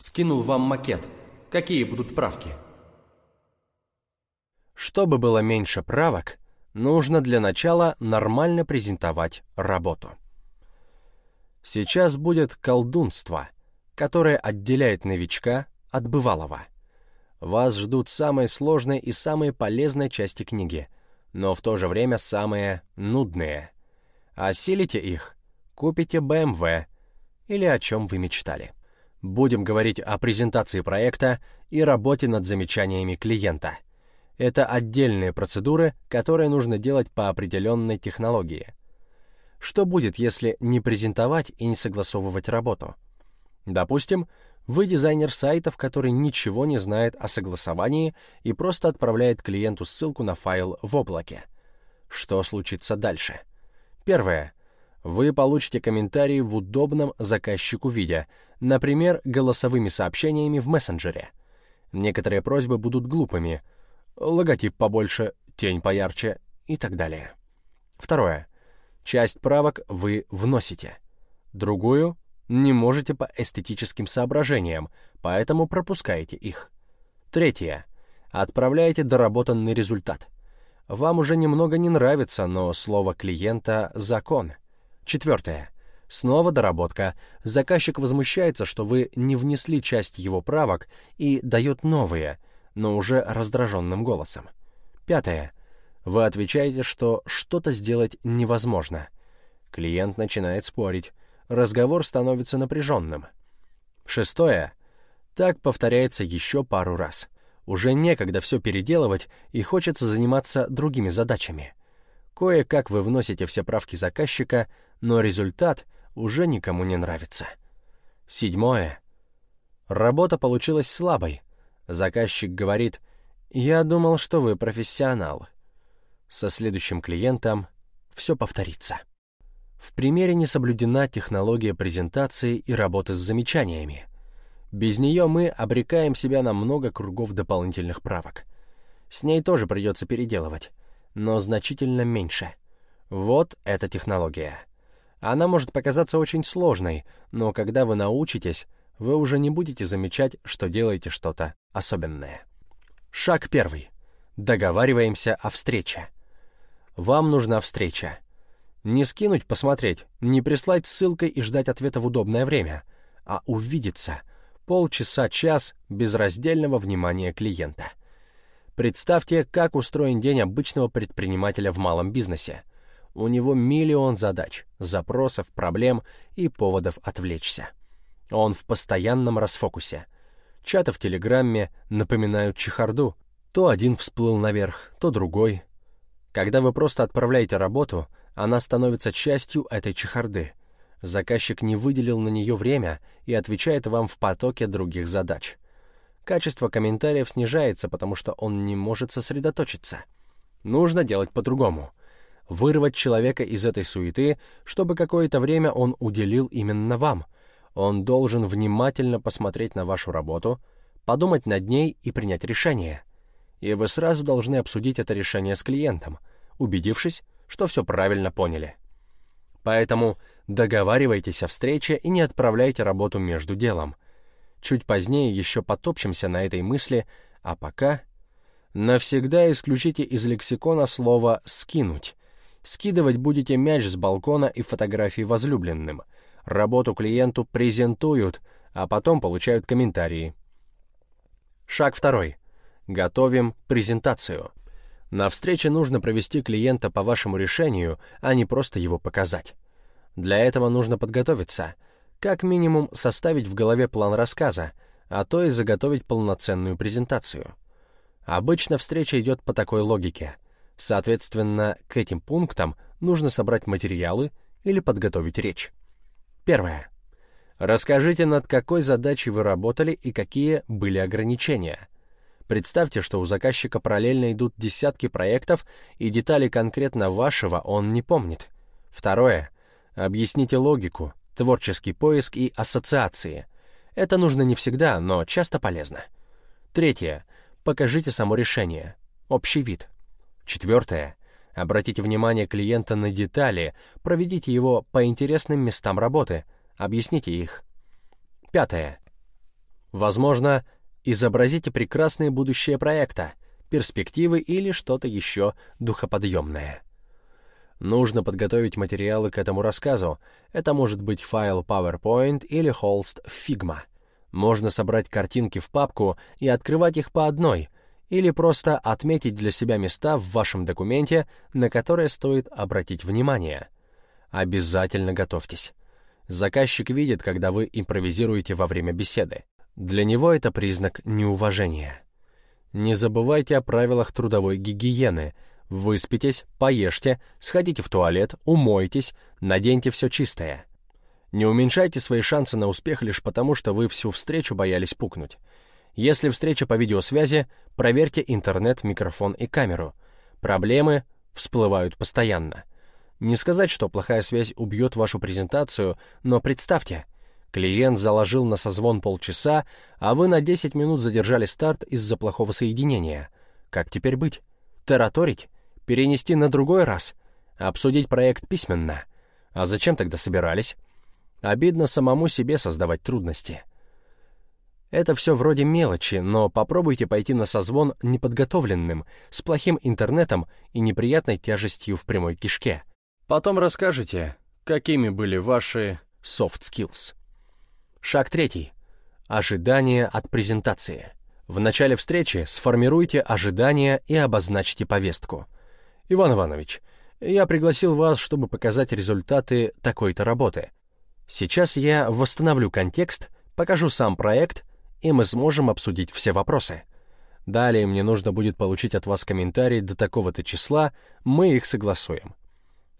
Скинул вам макет. Какие будут правки? Чтобы было меньше правок, нужно для начала нормально презентовать работу. Сейчас будет колдунство, которое отделяет новичка от бывалого. Вас ждут самые сложные и самые полезные части книги, но в то же время самые нудные. Осилите их, купите BMW или о чем вы мечтали. Будем говорить о презентации проекта и работе над замечаниями клиента. Это отдельные процедуры, которые нужно делать по определенной технологии. Что будет, если не презентовать и не согласовывать работу? Допустим, вы дизайнер сайтов, который ничего не знает о согласовании и просто отправляет клиенту ссылку на файл в облаке. Что случится дальше? Первое. Вы получите комментарии в удобном заказчику виде, например, голосовыми сообщениями в мессенджере. Некоторые просьбы будут глупыми. Логотип побольше, тень поярче и так далее. Второе. Часть правок вы вносите. Другую не можете по эстетическим соображениям, поэтому пропускаете их. Третье. Отправляете доработанный результат. Вам уже немного не нравится, но слово клиента — закон. Четвертое. Снова доработка. Заказчик возмущается, что вы не внесли часть его правок и дает новые, но уже раздраженным голосом. Пятое. Вы отвечаете, что что-то сделать невозможно. Клиент начинает спорить. Разговор становится напряженным. Шестое. Так повторяется еще пару раз. Уже некогда все переделывать и хочется заниматься другими задачами. Кое-как вы вносите все правки заказчика, но результат — уже никому не нравится. Седьмое. Работа получилась слабой. Заказчик говорит, «Я думал, что вы профессионал». Со следующим клиентом все повторится. В примере не соблюдена технология презентации и работы с замечаниями. Без нее мы обрекаем себя на много кругов дополнительных правок. С ней тоже придется переделывать, но значительно меньше. Вот эта технология. Она может показаться очень сложной, но когда вы научитесь, вы уже не будете замечать, что делаете что-то особенное. Шаг первый. Договариваемся о встрече. Вам нужна встреча. Не скинуть, посмотреть, не прислать ссылкой и ждать ответа в удобное время, а увидеться. Полчаса-час без раздельного внимания клиента. Представьте, как устроен день обычного предпринимателя в малом бизнесе. У него миллион задач, запросов, проблем и поводов отвлечься. Он в постоянном расфокусе. Чаты в Телеграмме напоминают чехарду. То один всплыл наверх, то другой. Когда вы просто отправляете работу, она становится частью этой чехарды. Заказчик не выделил на нее время и отвечает вам в потоке других задач. Качество комментариев снижается, потому что он не может сосредоточиться. Нужно делать по-другому вырвать человека из этой суеты, чтобы какое-то время он уделил именно вам. Он должен внимательно посмотреть на вашу работу, подумать над ней и принять решение. И вы сразу должны обсудить это решение с клиентом, убедившись, что все правильно поняли. Поэтому договаривайтесь о встрече и не отправляйте работу между делом. Чуть позднее еще потопчемся на этой мысли, а пока навсегда исключите из лексикона слово «скинуть», Скидывать будете мяч с балкона и фотографии возлюбленным. Работу клиенту презентуют, а потом получают комментарии. Шаг второй. Готовим презентацию. На встрече нужно провести клиента по вашему решению, а не просто его показать. Для этого нужно подготовиться. Как минимум составить в голове план рассказа, а то и заготовить полноценную презентацию. Обычно встреча идет по такой логике — Соответственно, к этим пунктам нужно собрать материалы или подготовить речь. Первое. Расскажите, над какой задачей вы работали и какие были ограничения. Представьте, что у заказчика параллельно идут десятки проектов, и детали конкретно вашего он не помнит. Второе. Объясните логику, творческий поиск и ассоциации. Это нужно не всегда, но часто полезно. Третье. Покажите само решение, общий вид. Четвертое. Обратите внимание клиента на детали, проведите его по интересным местам работы, объясните их. Пятое. Возможно, изобразите прекрасные будущее проекта, перспективы или что-то еще духоподъемное. Нужно подготовить материалы к этому рассказу. Это может быть файл PowerPoint или холст Figma. Можно собрать картинки в папку и открывать их по одной, или просто отметить для себя места в вашем документе, на которые стоит обратить внимание. Обязательно готовьтесь. Заказчик видит, когда вы импровизируете во время беседы. Для него это признак неуважения. Не забывайте о правилах трудовой гигиены — Выспитесь, поешьте, сходите в туалет, умойтесь, наденьте все чистое. Не уменьшайте свои шансы на успех лишь потому, что вы всю встречу боялись пукнуть. Если встреча по видеосвязи, проверьте интернет, микрофон и камеру. Проблемы всплывают постоянно. Не сказать, что плохая связь убьет вашу презентацию, но представьте, клиент заложил на созвон полчаса, а вы на 10 минут задержали старт из-за плохого соединения. Как теперь быть? Тараторить? Перенести на другой раз? Обсудить проект письменно? А зачем тогда собирались? Обидно самому себе создавать трудности. Это все вроде мелочи, но попробуйте пойти на созвон неподготовленным, с плохим интернетом и неприятной тяжестью в прямой кишке. Потом расскажете, какими были ваши soft skills. Шаг третий. Ожидание от презентации. В начале встречи сформируйте ожидания и обозначьте повестку — «Иван Иванович, я пригласил вас, чтобы показать результаты такой-то работы. Сейчас я восстановлю контекст, покажу сам проект, и мы сможем обсудить все вопросы. Далее мне нужно будет получить от вас комментарий до такого-то числа, мы их согласуем.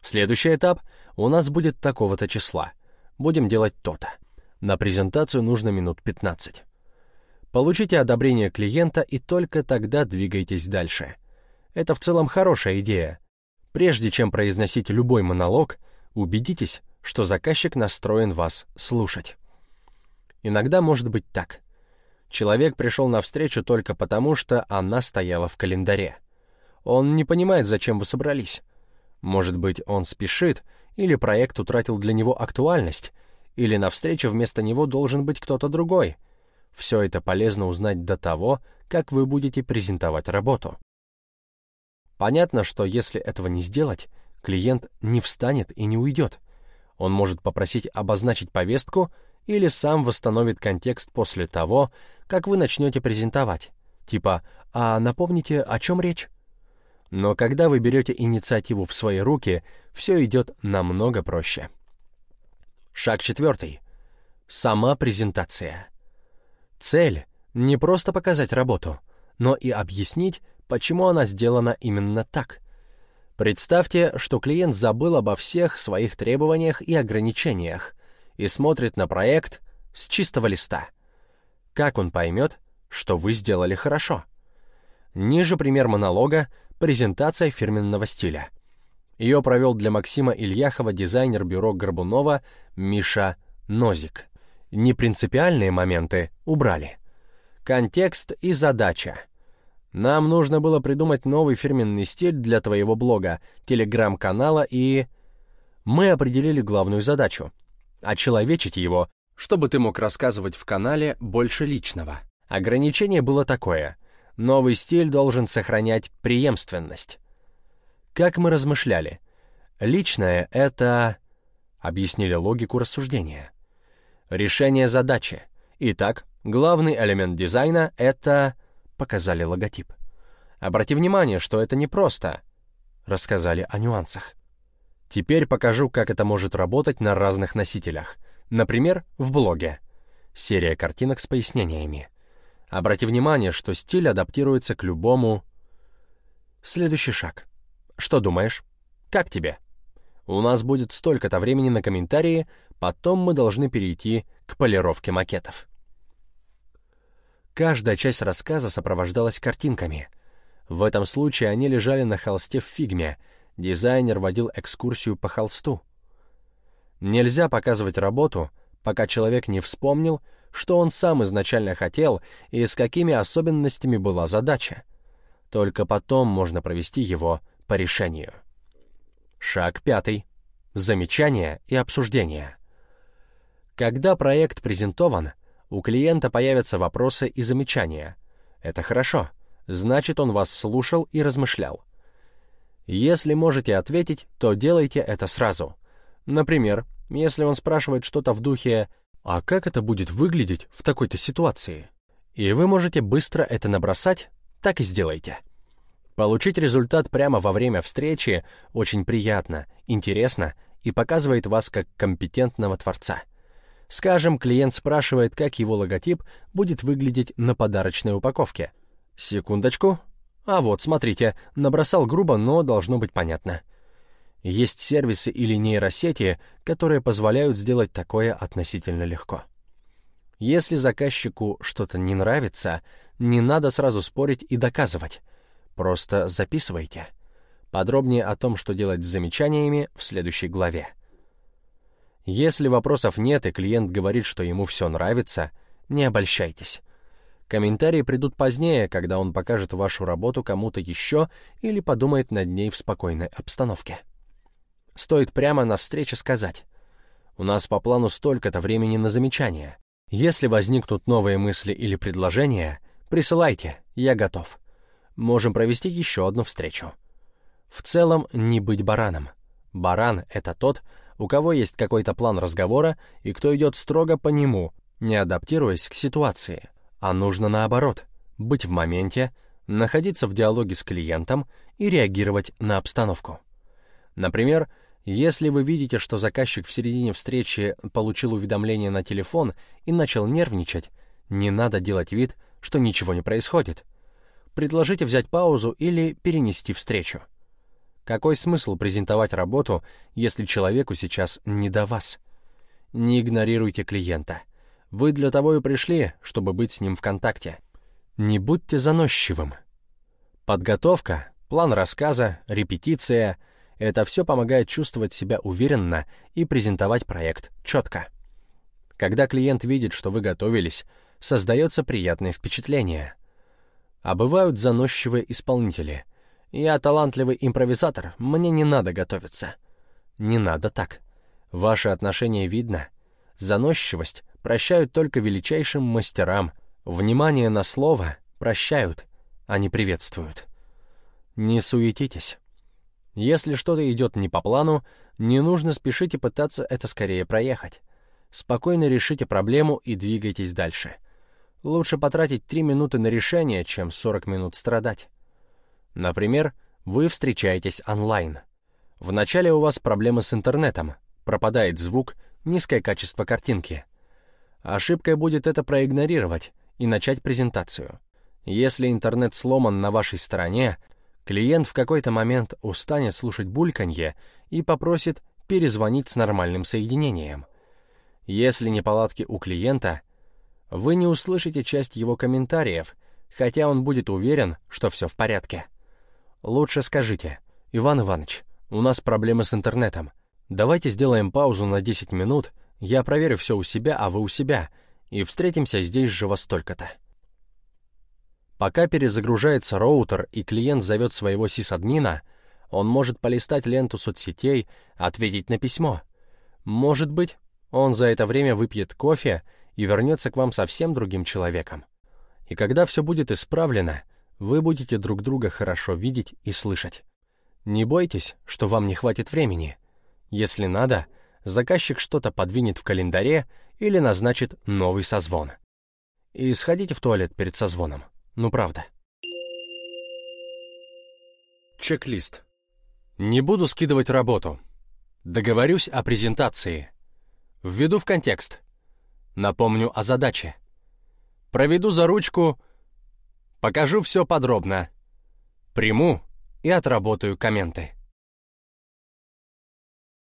Следующий этап у нас будет такого-то числа. Будем делать то-то. На презентацию нужно минут 15. Получите одобрение клиента и только тогда двигайтесь дальше. Это в целом хорошая идея. Прежде чем произносить любой монолог, убедитесь, что заказчик настроен вас слушать. Иногда может быть так. Человек пришел на встречу только потому, что она стояла в календаре. Он не понимает, зачем вы собрались. Может быть, он спешит, или проект утратил для него актуальность, или на встрече вместо него должен быть кто-то другой. Все это полезно узнать до того, как вы будете презентовать работу. Понятно, что если этого не сделать, клиент не встанет и не уйдет. Он может попросить обозначить повестку или сам восстановит контекст после того, как вы начнете презентовать. Типа «А напомните, о чем речь?» Но когда вы берете инициативу в свои руки, все идет намного проще. Шаг четвертый. Сама презентация. Цель — не просто показать работу, но и объяснить, почему она сделана именно так. Представьте, что клиент забыл обо всех своих требованиях и ограничениях и смотрит на проект с чистого листа. Как он поймет, что вы сделали хорошо? Ниже пример монолога «Презентация фирменного стиля». Ее провел для Максима Ильяхова дизайнер бюро Горбунова Миша Нозик. Непринципиальные моменты убрали. Контекст и задача — нам нужно было придумать новый фирменный стиль для твоего блога, телеграм-канала и... Мы определили главную задачу — очеловечить его, чтобы ты мог рассказывать в канале больше личного. Ограничение было такое — новый стиль должен сохранять преемственность. Как мы размышляли? Личное — это... Объяснили логику рассуждения. Решение задачи. Итак, главный элемент дизайна — это показали логотип. Обрати внимание, что это не просто. Рассказали о нюансах. Теперь покажу, как это может работать на разных носителях. Например, в блоге. Серия картинок с пояснениями. Обрати внимание, что стиль адаптируется к любому... Следующий шаг. Что думаешь? Как тебе? У нас будет столько-то времени на комментарии, потом мы должны перейти к полировке макетов. Каждая часть рассказа сопровождалась картинками. В этом случае они лежали на холсте в фигме. Дизайнер водил экскурсию по холсту. Нельзя показывать работу, пока человек не вспомнил, что он сам изначально хотел и с какими особенностями была задача. Только потом можно провести его по решению. Шаг пятый. Замечания и обсуждения. Когда проект презентован, У клиента появятся вопросы и замечания. Это хорошо. Значит, он вас слушал и размышлял. Если можете ответить, то делайте это сразу. Например, если он спрашивает что-то в духе «А как это будет выглядеть в такой-то ситуации?» И вы можете быстро это набросать, так и сделайте. Получить результат прямо во время встречи очень приятно, интересно и показывает вас как компетентного творца. Скажем, клиент спрашивает, как его логотип будет выглядеть на подарочной упаковке. Секундочку. А вот, смотрите, набросал грубо, но должно быть понятно. Есть сервисы или нейросети, которые позволяют сделать такое относительно легко. Если заказчику что-то не нравится, не надо сразу спорить и доказывать. Просто записывайте. Подробнее о том, что делать с замечаниями, в следующей главе. Если вопросов нет и клиент говорит, что ему все нравится, не обольщайтесь. Комментарии придут позднее, когда он покажет вашу работу кому-то еще или подумает над ней в спокойной обстановке. Стоит прямо на встрече сказать. У нас по плану столько-то времени на замечания. Если возникнут новые мысли или предложения, присылайте, я готов. Можем провести еще одну встречу. В целом, не быть бараном. Баран — это тот, у кого есть какой-то план разговора и кто идет строго по нему, не адаптируясь к ситуации. А нужно наоборот — быть в моменте, находиться в диалоге с клиентом и реагировать на обстановку. Например, если вы видите, что заказчик в середине встречи получил уведомление на телефон и начал нервничать, не надо делать вид, что ничего не происходит. Предложите взять паузу или перенести встречу. Какой смысл презентовать работу, если человеку сейчас не до вас? Не игнорируйте клиента. Вы для того и пришли, чтобы быть с ним в контакте. Не будьте заносчивым. Подготовка, план рассказа, репетиция — это все помогает чувствовать себя уверенно и презентовать проект четко. Когда клиент видит, что вы готовились, создается приятное впечатление. А бывают заносчивые исполнители. Я талантливый импровизатор, мне не надо готовиться. Не надо так. Ваши отношения видно. Заносчивость прощают только величайшим мастерам. Внимание на слово прощают, а не приветствуют. Не суетитесь. Если что-то идет не по плану, не нужно спешить и пытаться это скорее проехать. Спокойно решите проблему и двигайтесь дальше. Лучше потратить 3 минуты на решение, чем 40 минут страдать. Например, вы встречаетесь онлайн. Вначале у вас проблемы с интернетом, пропадает звук, низкое качество картинки. Ошибкой будет это проигнорировать и начать презентацию. Если интернет сломан на вашей стороне, Клиент в какой-то момент устанет слушать бульканье и попросит перезвонить с нормальным соединением. Если неполадки у клиента, вы не услышите часть его комментариев, хотя он будет уверен, что все в порядке. Лучше скажите, «Иван Иванович, у нас проблемы с интернетом. Давайте сделаем паузу на 10 минут, я проверю все у себя, а вы у себя, и встретимся здесь же во столько-то». Пока перезагружается роутер и клиент зовет своего сисадмина, он может полистать ленту соцсетей, ответить на письмо. Может быть, он за это время выпьет кофе и вернется к вам совсем другим человеком. И когда все будет исправлено, вы будете друг друга хорошо видеть и слышать. Не бойтесь, что вам не хватит времени. Если надо, заказчик что-то подвинет в календаре или назначит новый созвон. И сходите в туалет перед созвоном. Ну правда. Чек-лист. Не буду скидывать работу. Договорюсь о презентации. Введу в контекст. Напомню о задаче. Проведу за ручку. Покажу все подробно. Приму и отработаю комменты.